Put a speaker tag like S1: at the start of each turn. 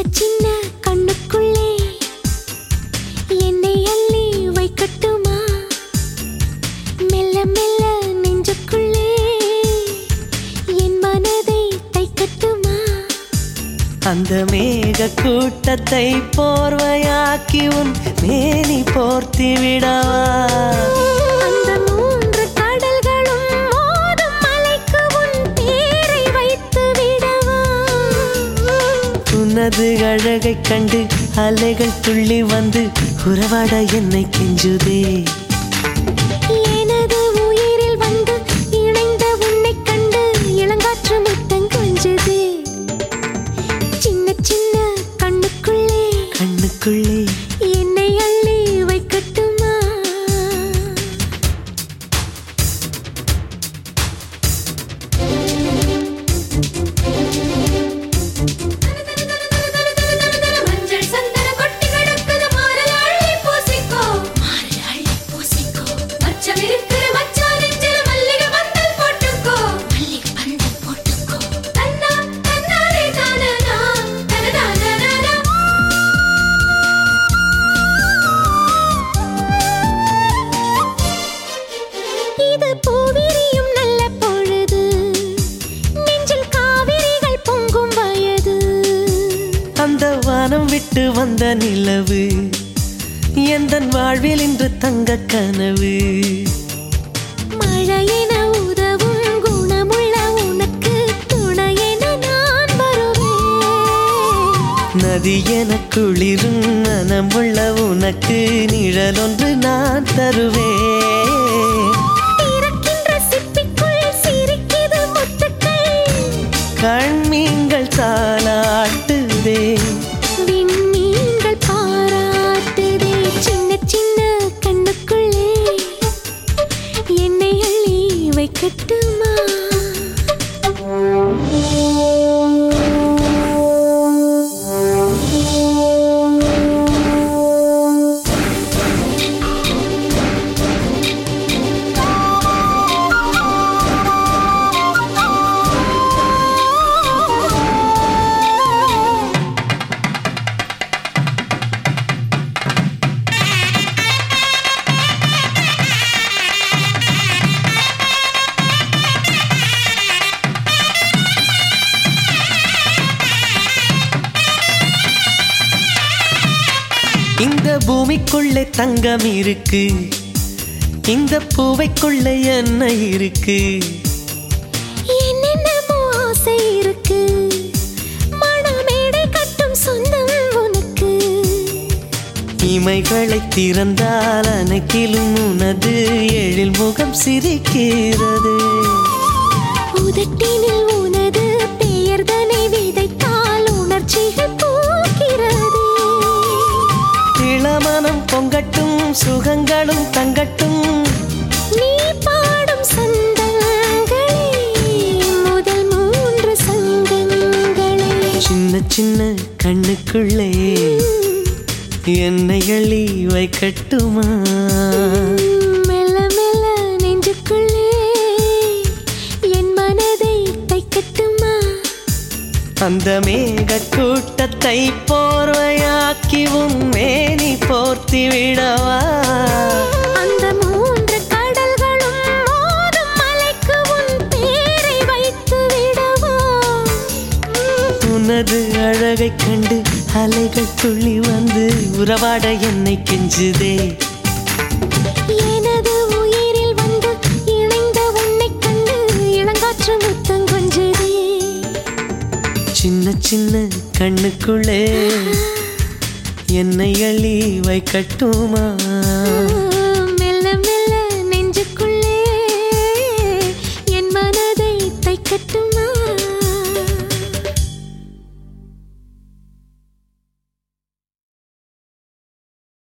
S1: சின்ன சின்ன கண்ணுக்குள்ளே என்னை அள்ளி வைக்கட்டுமா? மெல்ல மெல்ல நெஞ்சுக்குள்ளே என் மனதை தைக்கட்டுமா?
S2: அந்த மேக கூட்டத்தை போர்வையாக்கி உன் மேனி போர்த்தி விடவா உனது அழகை கண்டு அலைகள் துள்ளி வந்து உறவாட என்னை கெஞ்சுதே. வானம் விட்டு வந்த நிலவு. எந்தன் வாழ்வில் இன்று தங்க கனவு?
S1: மழையென உதவும் குணமுள்ள உனக்கு துணையென நான் வருவேன்.
S2: நதி என குளிரும் மனமுள்ள உனக்கு நிழல் ஒன்று நான் தருவேன். கண்மீன்கள் தாளாட்டுதே.
S1: பாராட்டுதே சின்ன சின்ன கண்ணுக்குள்ளே. என்னை அள்ளி வைக்கட்டுமா?
S2: இந்த பூமிக்குள்ளே தங்கம் இருக்கு. இந்த பூவைக்குள்ளே என்ன இருக்கு.
S1: என்னென்னமோ ஆசை இருக்கு? மணமேடை கட்டும் சொந்தம் உனக்கு.
S2: இமைகளை திறந்தால் அனைத்திலும் உனது எழில் முகம் சிரிக்கிறது.
S1: உதட்டினில் உனது பெயர்தனை விதைத்தால் உணர்ச்சிகள்
S2: பொங்கட்டும் சுகங்களும் தங்கட்டும்.
S1: நீ பாடும் முதல் மூன்று சங்கங்களே
S2: சின்ன சின்ன கண்ணுக்குள்ளே என்னை அள்ளி வைக்கட்டுமா?
S1: மெல்ல மெல்ல நெஞ்சுக்குள்ளே என் மனதை தைக்கட்டுமா?
S2: அந்த மேக கூட்டத்தை போர்வையாக்கி உன் மேனி போர்த்தி விடவா
S1: அந்த மூன்று கடல்களும் மோதும் மலைக்கு உன் பேரை வைத்து விடவா?
S2: உனது அழகைக் கண்டு அலைகள் துள்ளி வந்து உறவாட என்னை கெஞ்சுதே.
S1: எனது உயிரில் வந்து இணைந்த உன்னைக் கண்டு இளங்காற்று முத்தம் கொஞ்சதே.
S2: சின்ன சின்ன கண்ணுக்குள்ளே. என்னை அள்ளி வைக்கட்டுமா?